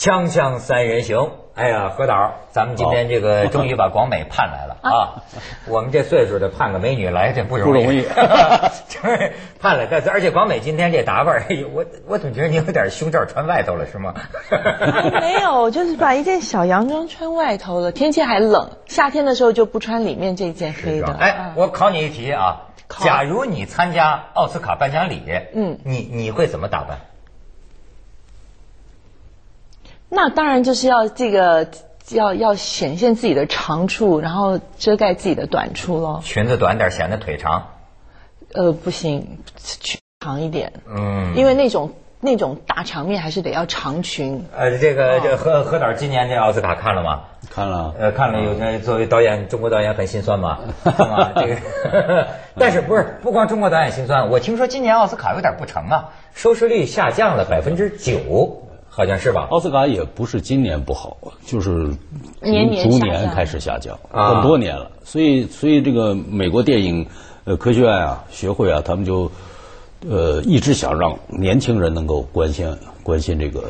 锵锵三人行，哎呀，何导，咱们今天这个终于把广美盼来了啊！我们这岁数的盼个美女来，这不容易，不容易，就是盼了。但是而且广美今天这打扮，我我总觉得你有点胸罩穿外头了，是吗？没有，就是把一件小洋装穿外头了。天气还冷，夏天的时候就不穿里面这件黑的。哎，我考你一题啊，假如你参加奥斯卡颁奖礼，嗯，你你会怎么打扮？那当然就是要这个要要显现自己的长处，然后遮盖自己的短处喽。裙子短点显得腿长。呃，不行，裙长一点。嗯，因为那种那种大场面还是得要长裙。呃，这个这何何导今年这奥斯卡看了吗？看了。呃，看了。有作为导演，中国导演很心酸嘛？这个，但是不是不光中国导演心酸？我听说今年奥斯卡有点不成啊，收视率下降了百分之九。好像是吧？奥斯卡也不是今年不好，就是年年逐年开始下降，很多年了。所以，所以这个美国电影呃科学院啊学会啊，他们就呃一直想让年轻人能够关心关心这个。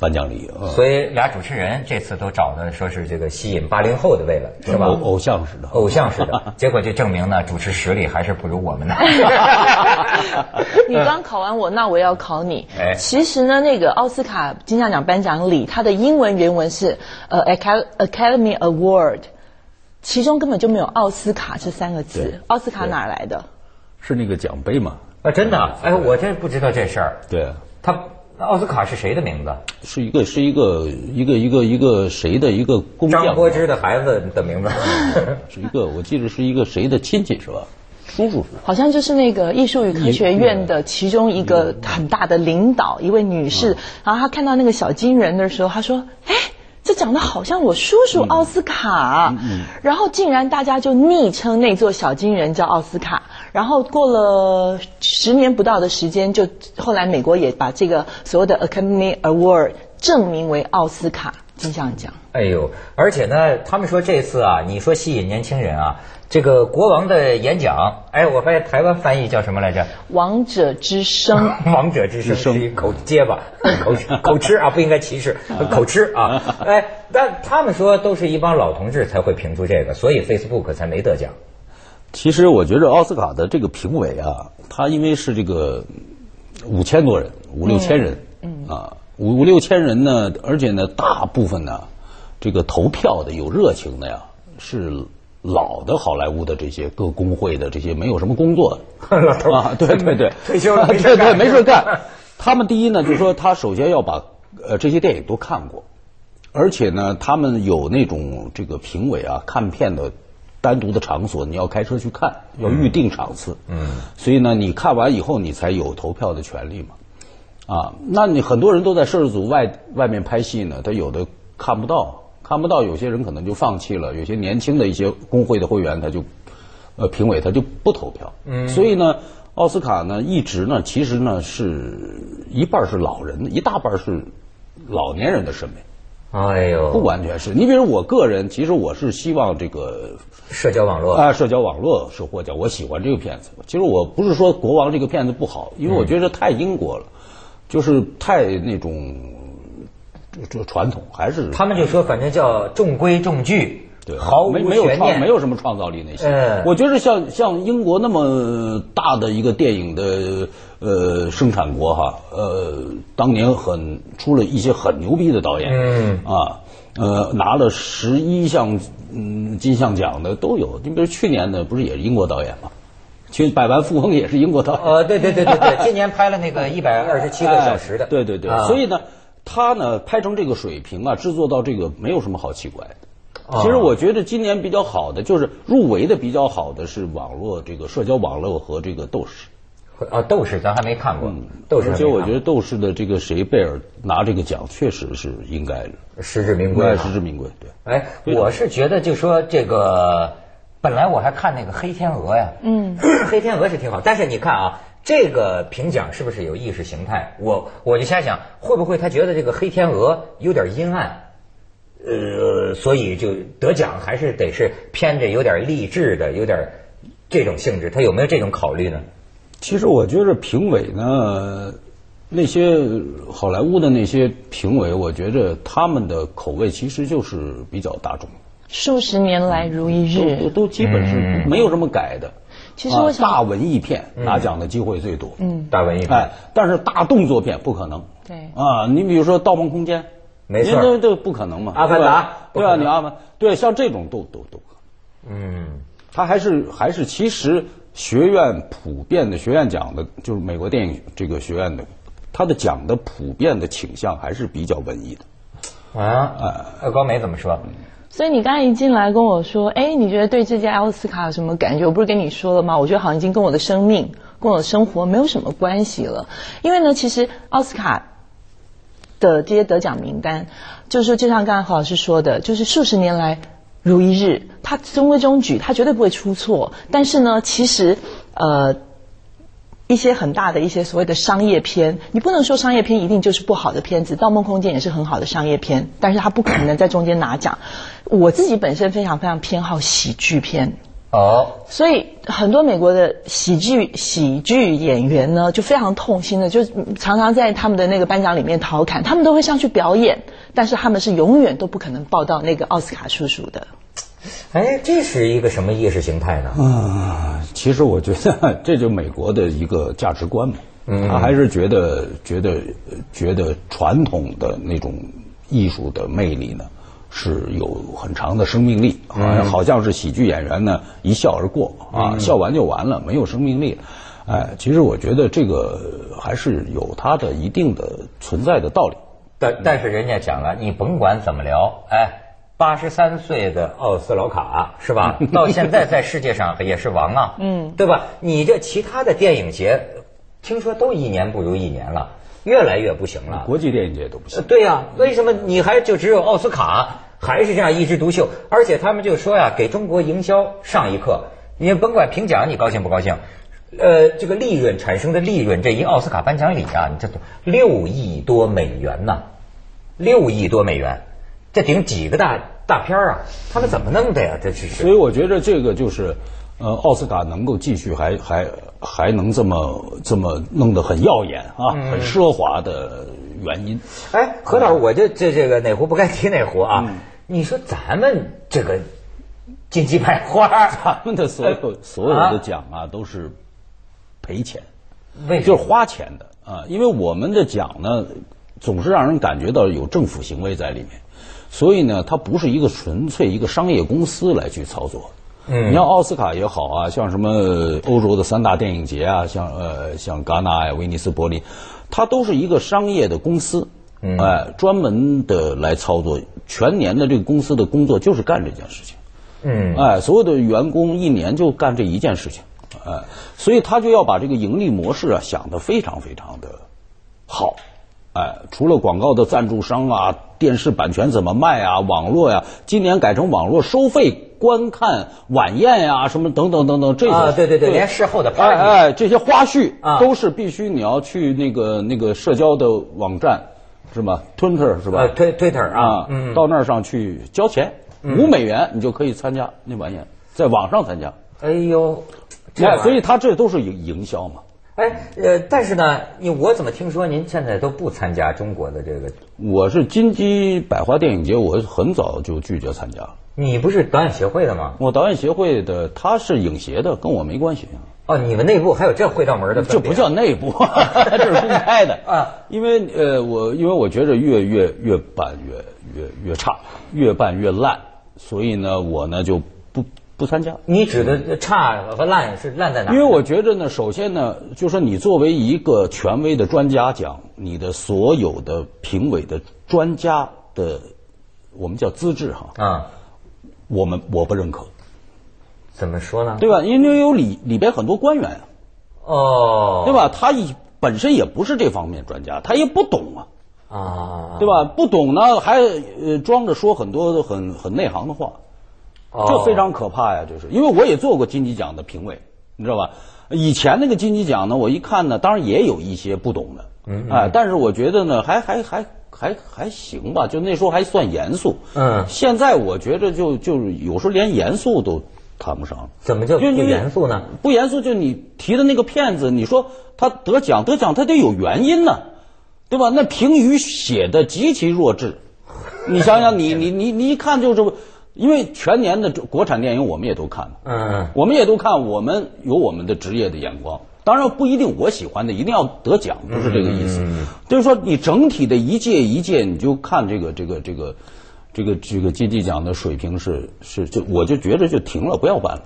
颁奖礼，所以俩主持人这次都找的说是这个吸引八零后的为了是吧？偶偶像式的，偶像式的，结果就证明呢，主持实力还是不如我们的。你刚考完我，那我要考你。哎，其实呢，那个奥斯卡金像奖颁奖礼，它的英文原文是呃 Academy Award，其中根本就没有奥斯卡这三个字。奥斯卡哪来的？是那个奖杯吗？啊，真的？哎，我真不知道这事儿。对，他。奥斯卡是谁的名字？是一个是一个一个一个一个谁的一个工匠？张柏芝的孩子的名字，是一个我记得是一个谁的亲戚是吧？叔叔是？好像就是那个艺术与科学院的其中一个很大的领导一位女士，然后她看到那个小金人的时候，她说：“哎。”这长得好像我叔叔奥斯卡，然后竟然大家就昵称那座小金人叫奥斯卡。然后过了十年不到的时间，就后来美国也把这个所谓的 Academy Award 证明为奥斯卡金像奖。哎呦，而且呢，他们说这次啊，你说吸引年轻人啊。这个国王的演讲，哎，我发现台湾翻译叫什么来着？王者之声。王者之声是一口结巴，口口吃啊，不应该歧视，口吃啊。哎，但他们说都是一帮老同志才会评出这个，所以 Facebook 才没得奖。其实我觉得奥斯卡的这个评委啊，他因为是这个五千多人，五六千人，嗯啊，五五六千人呢，而且呢，大部分呢，这个投票的有热情的呀，是。老的好莱坞的这些各工会的这些没有什么工作的 啊，对对对，退休了 对对，没事干。他们第一呢，就是说他首先要把呃这些电影都看过，而且呢，他们有那种这个评委啊看片的单独的场所，你要开车去看，要预定场次。嗯，所以呢，你看完以后，你才有投票的权利嘛。啊，那你很多人都在摄制组外外面拍戏呢，他有的看不到。看不到有些人可能就放弃了，有些年轻的一些工会的会员他就，呃，评委他就不投票。嗯，所以呢，奥斯卡呢一直呢其实呢是一半是老人，一大半是老年人的审美。哎呦，不完全是你比如我个人，其实我是希望这个社交网络啊，社交网络是获奖，我喜欢这个片子。其实我不是说国王这个片子不好，因为我觉得太英国了，就是太那种。这传统还是他们就说，反正叫中规中矩，对，毫无没有创没有什么创造力那些。我觉得像像英国那么大的一个电影的呃生产国哈，呃，当年很出了一些很牛逼的导演，嗯啊，呃，拿了十一项嗯金像奖的都有。你比如去年的不是也是英国导演吗？去百万富翁也是英国导演。呃，对对对对对，今年拍了那个 一百二十七个小时的。对对对，所以呢。他呢拍成这个水平啊，制作到这个没有什么好奇怪的。其实我觉得今年比较好的就是入围的比较好的是网络这个社交网络和这个斗士。啊，斗士咱还没看过。斗士，而且我觉得斗士的这个谁贝尔拿这个奖确实是应该的，实至名归。实至名归，对。哎，我是觉得就说这个，本来我还看那个黑天鹅呀，嗯，黑天鹅是挺好，但是你看啊。这个评奖是不是有意识形态？我我就瞎想，会不会他觉得这个黑天鹅有点阴暗，呃，所以就得奖还是得是偏着有点励志的，有点这种性质，他有没有这种考虑呢？其实我觉得评委呢，那些好莱坞的那些评委，我觉得他们的口味其实就是比较大众，数十年来如一都日。都基本是没有什么改的。其实我想啊大文艺片拿奖的机会最多，嗯大文艺片哎，但是大动作片不可能。对啊，你比如说《盗梦空间》，没错这这不可能嘛。阿凡达对啊，你阿凡对像这种都都都可能。嗯，他还是还是其实学院普遍的学院奖的，就是美国电影这个学院的，他的奖的普遍的倾向还是比较文艺的。啊，呃高梅怎么说？所以你刚才一进来跟我说，哎，你觉得对这届奥斯卡有什么感觉？我不是跟你说了吗？我觉得好像已经跟我的生命、跟我的生活没有什么关系了。因为呢，其实奥斯卡的这些得奖名单，就是就像刚才何老师说的，就是数十年来如一日，它中规中矩，它绝对不会出错。但是呢，其实呃。一些很大的一些所谓的商业片，你不能说商业片一定就是不好的片子，《盗梦空间》也是很好的商业片，但是它不可能在中间拿奖。我自己本身非常非常偏好喜剧片，哦，所以很多美国的喜剧喜剧演员呢，就非常痛心的，就常常在他们的那个颁奖里面调侃，他们都会上去表演，但是他们是永远都不可能报到那个奥斯卡叔叔的。哎，这是一个什么意识形态呢？啊，其实我觉得这就美国的一个价值观嘛，他还是觉得觉得觉得传统的那种艺术的魅力呢是有很长的生命力，好像好像是喜剧演员呢一笑而过啊，笑完就完了，没有生命力。哎，其实我觉得这个还是有它的一定的存在的道理。但但是人家讲了，你甭管怎么聊，哎，八十三岁的奥斯劳卡是吧？到现在在世界上也是王啊，嗯，对吧？你这其他的电影节，听说都一年不如一年了，越来越不行了。国际电影节都不呃行。对呀、为什么你还就只有奥斯卡还是这样一枝独秀？而且他们就说呀，给中国营销上一课。你甭管评奖你高兴不高兴，呃，这个利润产生的利润，这一奥斯卡颁奖礼啊，你这都六亿多美元呐，六亿多美元，这顶几个大大片儿啊？他们怎么弄的呀？这是所以我觉得这个就是，呃，奥斯卡能够继续还还还能这么这么弄得很耀眼啊，很奢华的原因。哎，何老师，我这这这个哪壶不该提哪壶啊？你说咱们这个金鸡百花，咱们的所有所有的奖啊都是赔钱，为？就是花钱的啊，因为我们的奖呢总是让人感觉到有政府行为在里面，所以呢，它不是一个纯粹一个商业公司来去操作。嗯。你像奥斯卡也好啊，像什么欧洲的三大电影节啊，像呃像戛纳呀、威尼斯、柏林，它都是一个商业的公司，嗯。哎，专门的来操作，全年的这个公司的工作就是干这件事情。嗯。哎，所有的员工一年就干这一件事情，哎，所以他就要把这个盈利模式啊想得非常非常的好，哎，除了广告的赞助商啊，电视版权怎么卖啊，网络呀、今年改成网络收费观看晚宴呀、什么等等等等这些，啊对对对连事后的 party 哎哎，这些花絮啊都是必须你要去那个那个社交的网站是吧？Twitter 是吧？呃推 Twitter 啊到那儿上去交钱，五美元你就可以参加那晚宴，在网上参加。哎呦，这所以他这都是营营销嘛。哎呃，但是呢，你我怎么听说您现在都不参加中国的这个？我是金鸡百花电影节，我很早就拒绝参加了。你不是导演协会的吗？我导演协会的，他是影协的，跟我没关系。哦，你们内部还有这会道门的？这不叫内部，这是公开的啊。因为呃，我因为我觉着越越越办越越越差，越办越烂，所以呢，我呢就不不参加。你指的差和烂是烂在哪儿？因为我觉得呢，首先呢，就说你作为一个权威的专家讲，你的所有的评委的专家的，我们叫资质哈，啊，我们我不认可，怎么说呢？对吧？因为有里里边很多官员啊，哦，对？吧？他一本身也不是这方面专家，他也不懂啊，啊，对吧？不懂呢，还呃装着说很多很很内行的话，哦这非常可怕呀！就是因为我也做过金鸡奖的评委，你知道吧？以前那个金鸡奖呢，我一看呢，当然也有一些不懂的，嗯哎，但是我觉得呢，还还还还还行吧，就那时候还算严肃。嗯现在我觉着就就是有时候连严肃都谈不上。怎么就不因为严肃呢？不严肃，就你提的那个骗子，你说他得奖得奖，他得有原因呢。对吧？那评语写的极其弱智，你想想，你你你你一看就是，因为全年的国产电影我们也都看，嗯，我们也都看，我们有我们的职业的眼光。当然不一定我喜欢的一定要得奖，不是这个意思。就是说，你整体的一届一届，你就看这个这个这个这个这个金鸡奖的水平是是就我就觉得就停了，不要办了。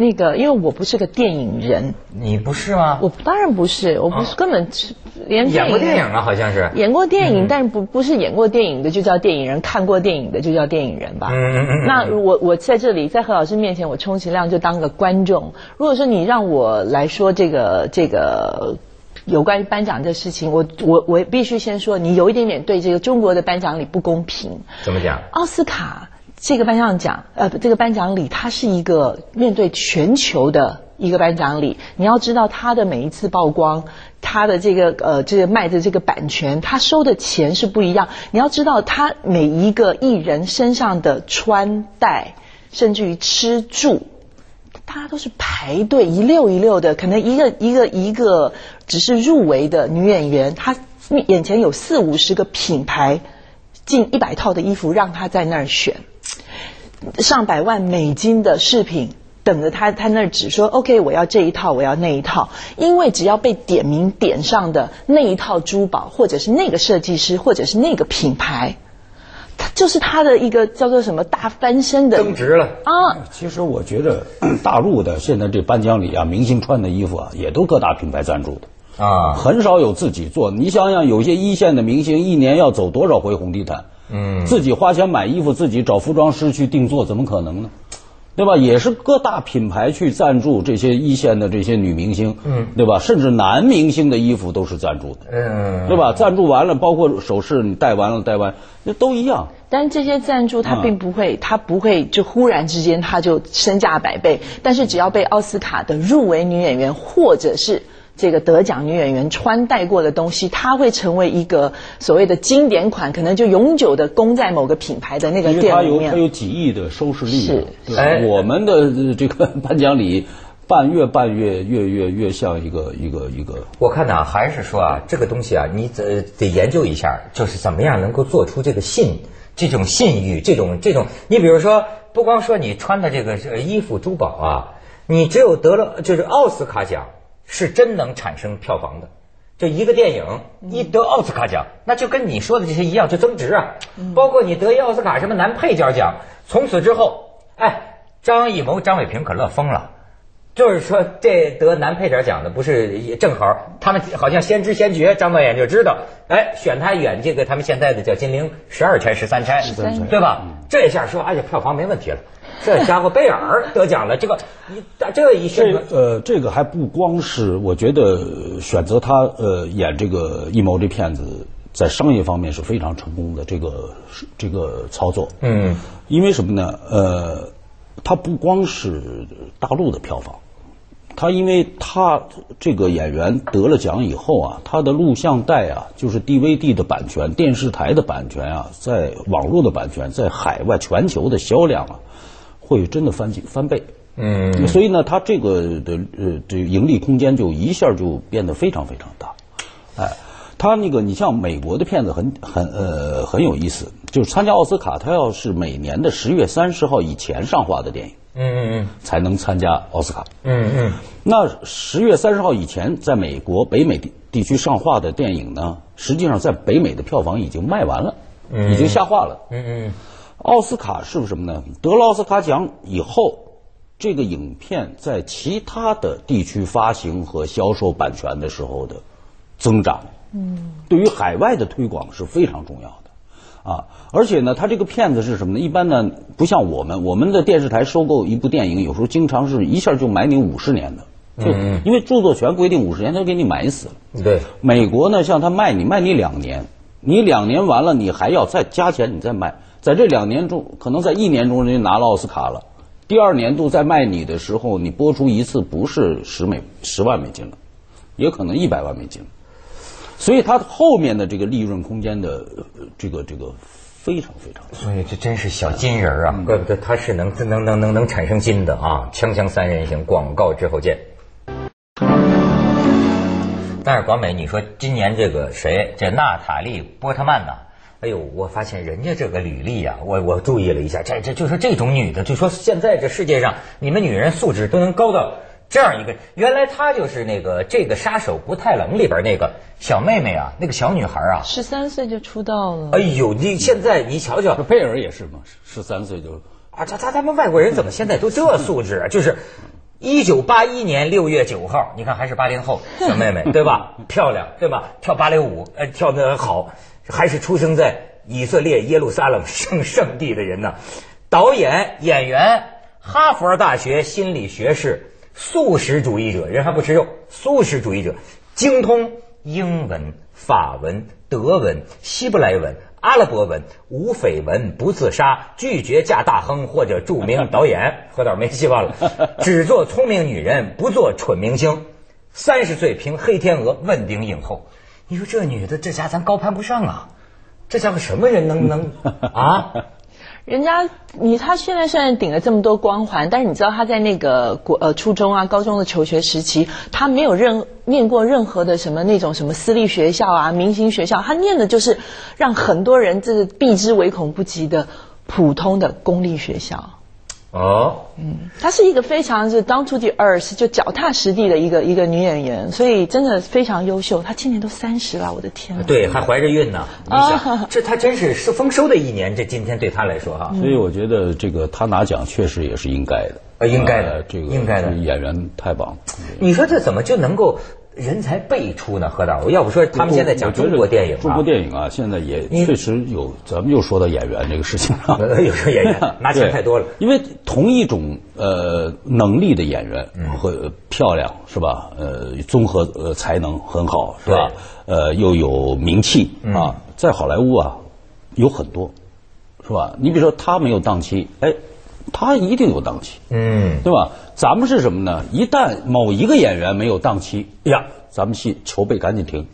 那个，因为我不是个电影人，你不是吗？我当然不是，我不是根本连演过电影啊，好像是演过电影，但是不不是演过电影的就叫电影人，看过电影的就叫电影人吧？嗯嗯嗯。那我我在这里在何老师面前，我充其量就当个观众。如果说你让我来说这个这个有关于颁奖这事情，我我我必须先说，你有一点点对这个中国的颁奖礼不公平。怎么讲？奥斯卡。这个颁奖奖，呃，这个颁奖礼，它是一个面对全球的一个颁奖礼。你要知道，它的每一次曝光，它的这个呃，这个卖的这个版权，它收的钱是不一样。你要知道，它每一个艺人身上的穿戴，甚至于吃住，大家都是排队一溜一溜的。可能一个一个一个只是入围的女演员，她眼前有四五十个品牌，近一百套的衣服让她在那儿选。上百万美金的饰品等着他，他那儿只说 OK，我要这一套，我要那一套。因为只要被点名点上的那一套珠宝，或者是那个设计师，或者是那个品牌，他就是他的一个叫做什么大翻身的增值了啊。其实我觉得大陆的现在这颁奖礼啊，明星穿的衣服啊，也都各大品牌赞助的啊，很少有自己做。你想想，有些一线的明星一年要走多少回红地毯？嗯，自己花钱买衣服，自己找服装师去定做，怎么可能呢？对吧？也是各大品牌去赞助这些一线的这些女明星，嗯，对吧？甚至男明星的衣服都是赞助的，嗯，对吧？赞助完了，包括首饰你戴完了戴完，那都一样。但这些赞助他并不会，他不会就忽然之间他就身价百倍。但是只要被奥斯卡的入围女演员或者是。这个得奖女演员穿戴过的东西，它会成为一个所谓的经典款，可能就永久的供在某个品牌的那个店里面。它有几亿的收视率。是，哎，我们的这个颁奖礼办越办越越越越像一个一个一个。我看呢，还是说啊，这个东西啊，你得得研究一下，就是怎么样能够做出这个信这种信誉，这种这种。你比如说，不光说你穿的这个衣服珠宝啊，你只有得了就是奥斯卡奖。是真能产生票房的，就一个电影一得奥斯卡奖，那就跟你说的这些一样，就增值啊。包括你得一奥斯卡什么男配角奖，从此之后，哎，张艺谋、张伟平可乐疯了。就是说，这得男配角奖的不是正好，他们好像先知先觉，张导演就知道，哎，选他演这个他们现在的叫《金陵十二钗》《十三钗》，对吧？这下说，哎呀，票房没问题了。这家伙贝尔得奖了，这个一这一选呃，这个还不光是，我觉得选择他呃演这个艺谋这片子，在商业方面是非常成功的这个这个操作。嗯，因为什么呢？呃，他不光是大陆的票房，它因为他这个演员得了奖以后啊，他的录像带啊，就是 DVD 的版权、电视台的版权啊，在网络的版权，在海外全球的销量啊。会真的翻几翻倍，嗯，所以呢，它这个的呃，这盈利空间就一下就变得非常非常大，哎，它那个你像美国的片子很很呃很有意思，就是参加奥斯卡，他要是每年的十月三十号以前上画的电影，嗯嗯嗯，才能参加奥斯卡，嗯嗯，那十月三十号以前在美国北美地地区上画的电影呢，实际上在北美的票房已经卖完了，已经下画了，嗯嗯。奥斯卡是不是什么呢？得了奥斯卡奖以后，这个影片在其他的地区发行和销售版权的时候的增长，嗯，对于海外的推广是非常重要的啊。而且呢，他这个骗子是什么呢？一般呢，不像我们，我们的电视台收购一部电影，有时候经常是一下就买你五十年的，就因为著作权规定五十年，他就给你买死了。对，美国呢，像他卖你卖你两年，你两年完了，你还要再加钱，你再卖。在这两年中，可能在一年中人家拿了奥斯卡了，第二年度再卖你的时候，你播出一次不是十美十万美金了，也可能一百万美金，所以它后面的这个利润空间的这个这个非常非常。所以这真是小金人啊，怪不得他是能能能能能产生金的啊！锵锵三人行，广告之后见。但是广美，你说今年这个谁，这娜塔莉波特曼呐？哎呦，我发现人家这个履历啊，我我注意了一下，这这就是这种女的，就说现在这世界上，你们女人素质都能高到这样一个。原来她就是那个这个杀手不太冷里边那个小妹妹啊，那个小女孩啊，十三岁就出道了。哎呦，你现在你瞧瞧，贝尔也是嘛，十三岁就啊，他他他们外国人怎么现在都这素质啊？就是一九八一年六月九号，你看还是八零后小妹妹 对吧？漂亮对吧？跳芭蕾舞，呃，跳的好。还是出生在以色列耶路撒冷 圣圣地的人呢，导演、演员，哈佛大学心理学士，素食主义者，人还不吃肉，素食主义者，精通英文、法文、德文、希伯来文、阿拉伯文，无绯闻，不自杀，拒绝嫁大亨或者著名导演，何导没希望了，只做聪明女人，不做蠢明星。三十岁凭《黑天鹅》问鼎影后。你说这女的，这家咱高攀不上啊！这家伙什么人能能啊？人家你他现在虽然顶了这么多光环，但是你知道他在那个国呃初中啊、高中的求学时期，他没有任念过任何的什么那种什么私立学校啊、明星学校，他念的就是让很多人这个避之唯恐不及的普通的公立学校。哦，嗯，她是一个非常是 down to the earth 就脚踏实地的一个一个女演员，所以真的非常优秀。她今年都三十了，我的天！对，还怀着孕呢。你想，这她真是是丰收的一年。这今天对她来说哈，所以我觉得这个她拿奖确实也是应该的。呃，应该的，这个应该的演员太棒。你说这怎么就能够？人才辈出呢，何导。要不说他们现在讲中国电影，中国电影啊，现在也确实有。咱们又说到演员这个事情上，有时候演员 拿钱太多了。因为同一种呃能力的演员和漂亮是吧？呃，综合呃才能很好是吧？呃，又有名气啊，在好莱坞啊有很多是吧？你比如说他没有档期，哎，他一定有档期，嗯，对吧？咱们是什么呢？一旦某一个演员没有档期呀，咱们戏筹备赶紧停，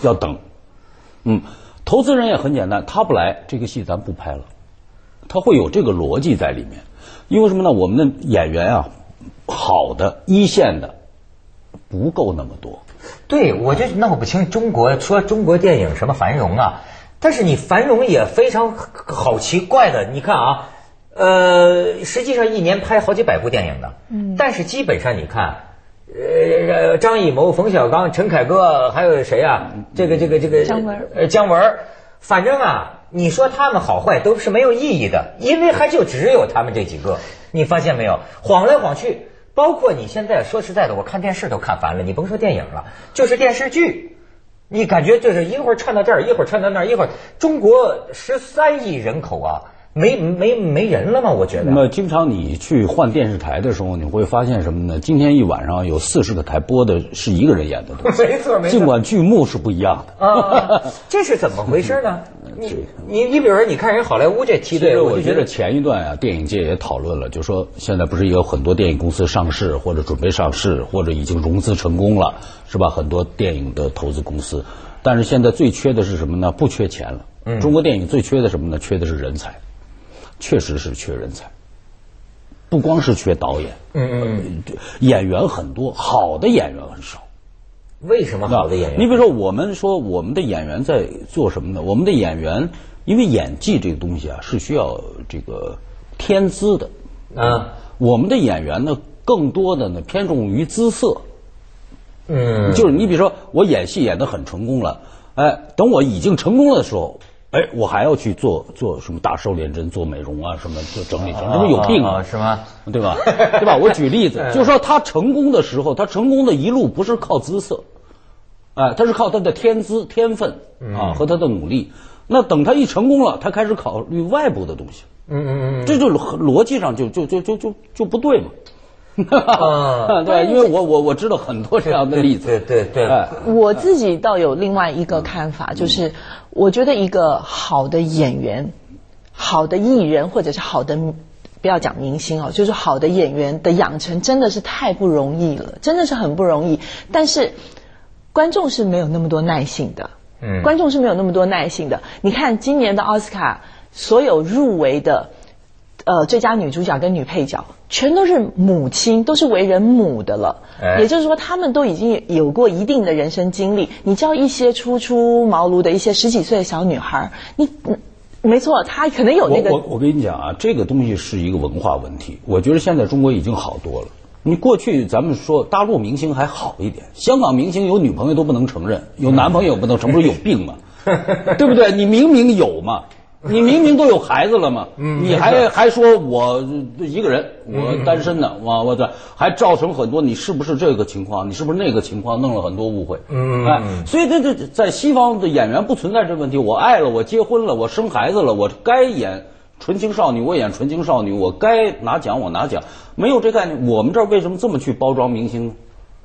要等。嗯，投资人也很简单，他不来，这个戏咱不拍了。他会有这个逻辑在里面，因为什么呢？我们的演员啊，好的一线的不够那么多。对，我就弄不清中国说中国电影什么繁荣啊，但是你繁荣也非常好奇怪的，你看啊。呃，实际上一年拍好几百部电影的，嗯，但是基本上你看，呃，张艺谋、冯小刚、陈凯歌，还有谁啊？这个、这个、这个姜文，呃，姜文，反正啊，你说他们好坏都是没有意义的，因为还就只有他们这几个，你发现没有？晃来晃去，包括你现在说实在的，我看电视都看烦了，你甭说电影了，就是电视剧，你感觉就是一会儿串到这儿，一会儿串到那儿，一会儿中国十三亿人口啊。没没没人了吗？我觉得。那么经常你去换电视台的时候，你会发现什么呢？今天一晚上有四十个台播的是一个人演的，没错没错。尽管剧目是不一样的。啊，这是怎么回事呢？你你你，比如说，你看人好莱坞这梯队，我觉得前一段啊，电影界也讨论了，就说现在不是有很多电影公司上市，或者准备上市，或者已经融资成功了，是吧？很多电影的投资公司，但是现在最缺的是什么呢？不缺钱了。嗯。中国电影最缺的什么呢？缺的是人才。确实是缺人才，不光是缺导演，嗯嗯，演员很多，好的演员很少。为什么好的演员？你比如说，我们说我们的演员在做什么呢？我们的演员，因为演技这个东西啊，是需要这个天资的啊。我们的演员呢，更多的呢偏重于姿色。嗯，就是你比如说，我演戏演的很成功了，哎，等我已经成功了的时候。哎，我还要去做做什么大瘦脸针、做美容啊，什么做整理整理，这不有病啊，是吗？对吧？对吧？我举例子，就是说他成功的时候，他成功的一路不是靠姿色，哎，他是靠他的天资、天分啊和他的努力。那等他一成功了，他开始考虑外部的东西，嗯嗯嗯，这就逻辑上就就就就就就不对嘛。对，因为我我我知道很多这样的例子。对对对。我自己倒有另外一个看法，就是我觉得一个好的演员、好的艺人或者是好的，不要讲明星哦，就是好的演员的养成真的是太不容易了，真的是很不容易。但是观众是没有那么多耐性的。嗯，观众是没有那么多耐性的。你看今年的奥斯卡，所有入围的，呃，最佳女主角跟女配角，全都是母亲，都是为人母的了。也就是说，他们都已经有过一定的人生经历。你叫一些初出茅庐的一些十几岁的小女孩，你，没错，她可能有那个。我我跟你讲啊，这个东西是一个文化问题。我觉得现在中国已经好多了。你过去咱们说大陆明星还好一点，香港明星有女朋友都不能承认，有男朋友不能承认，不是有病吗？对不对？你明明有嘛，你明明都有孩子了嘛，你还还说我一个人，我单身呢，我我这还造成很多，你是不是这个情况？你是不是那个情况？弄了很多误会。嗯，哎，所以这这在西方的演员不存在这问题。我爱了，我结婚了，我生孩子了，我该演。纯情少女，我演纯情少女，我该拿奖我拿奖，没有这概念。我们这儿为什么这么去包装明星呢？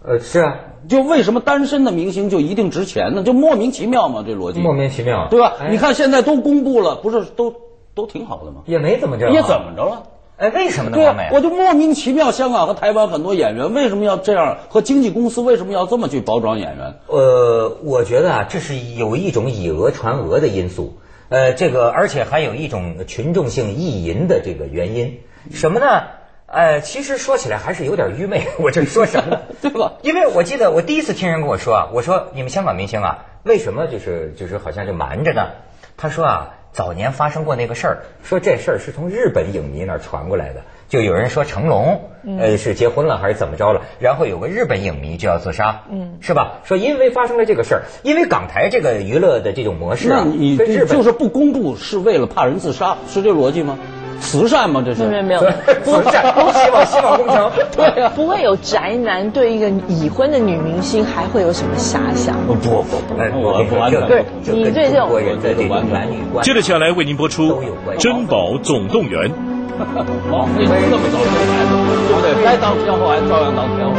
呃，是啊，就为什么单身的明星就一定值钱呢？就莫名其妙嘛，这逻辑。莫名其妙，对吧？你看现在都公布了，不是都都挺好的吗？也没怎么着，也怎么着了？哎，为什么呢？对啊，我就莫名其妙，香港和台湾很多演员为什么要这样？和经纪公司为什么要这么去包装演员？呃，我觉得啊，这是有一种以讹传讹的因素。呃，这个而且还有一种群众性意淫的这个原因，什么呢？呃，其实说起来还是有点愚昧。我这说什么？对吧？因为我记得我第一次听人跟我说啊，我说你们香港明星啊，为什么就是就是好像就瞒着呢？他说啊，早年发生过那个事儿，说这事儿是从日本影迷那儿传过来的。就有人说成龙，呃，是结婚了还是怎么着了？然后有个日本影迷就要自杀，嗯，是吧？说因为发生了这个事儿，因为港台这个娱乐的这种模式，那你就是不公布是为了怕人自杀，是这逻辑吗？慈善吗？这是没有没有，慈善，希望希望工程，对呀，不会有宅男对一个已婚的女明星还会有什么遐想？不不不，我不完全对，你对这种男女关接着下来为您播出《珍宝总动员》。好，那这么早生孩子，对不对？该当天后还照样当天后。